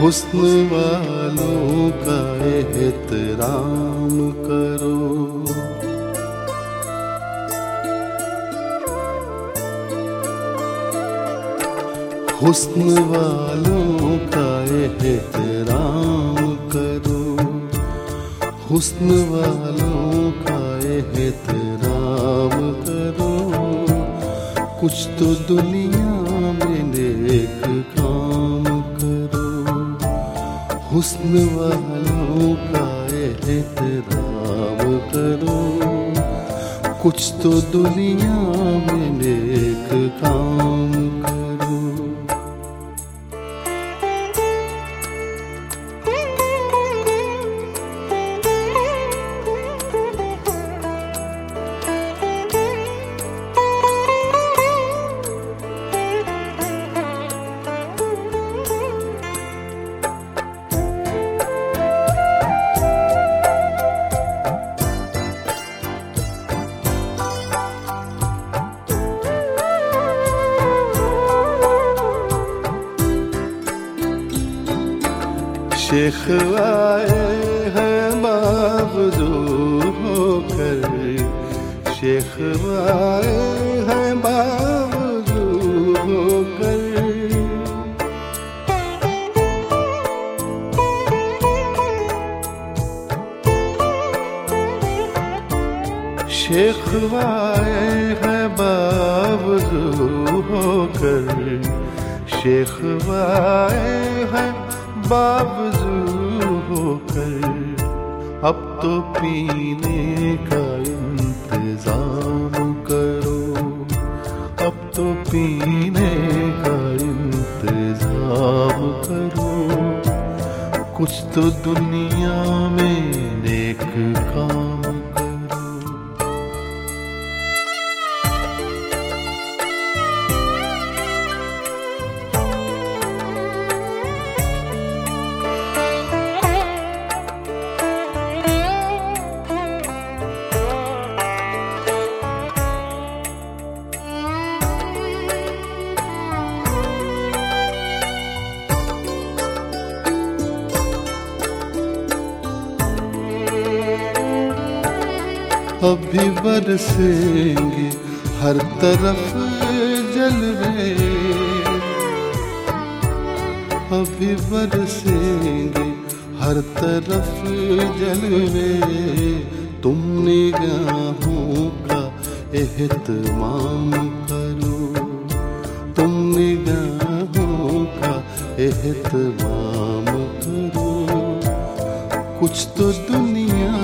हुस्न वालों का एहतराम करो। हुस्न वालों का एहतराम करो। हुस्न वालों का एहतराम करो। कुछ तो दुनिया में काम करो हुस्न वालों का एहतराम करो। कुछ तो दुनिया में नेक काम शेख आए हैं बावजू होकर शेख आए हैं बावजू होकर शेख आए हैं बावजू होकर शेख आए हैं बावजू होकर अब तो पीने का इंतज़ाम करो। अब तो पीने का इंतज़ाम करो। कुछ तो दुनिया में नेक काम अभी बरसेंगे, हर तरफ़ जलवे अभी बरसेंगे, हर तरफ़ जलवे तुम निगाहों का एहतमाम करो तुम निगाहों का एहतमाम करो। कुछ तो दुनिया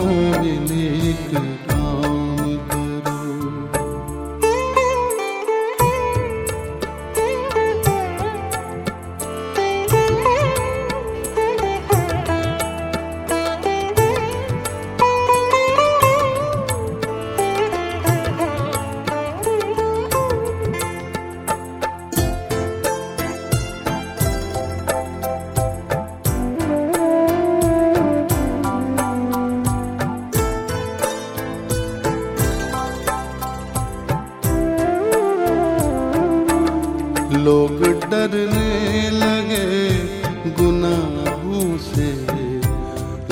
से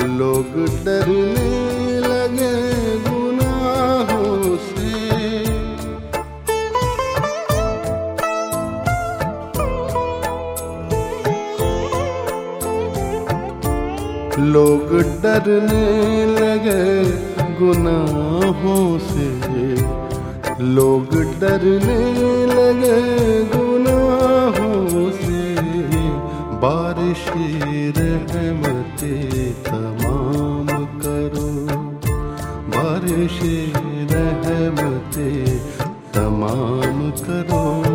लोग डरने लगे गुनाहों से। लोग डरने लगे गुनाहों से। लोग डरने लगे गुनाहों से। तमाम करो।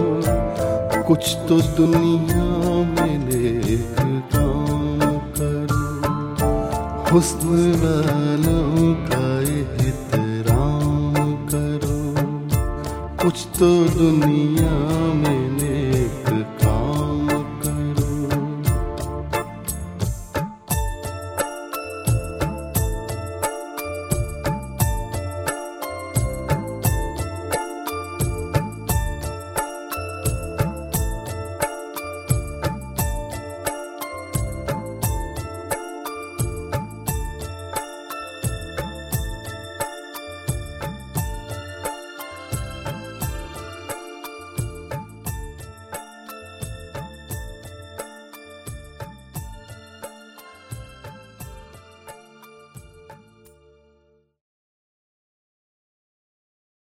कुछ तो दुनिया में नेक काम करो। हुस्न वालों का एहतराम करो। कुछ तो दुनिया में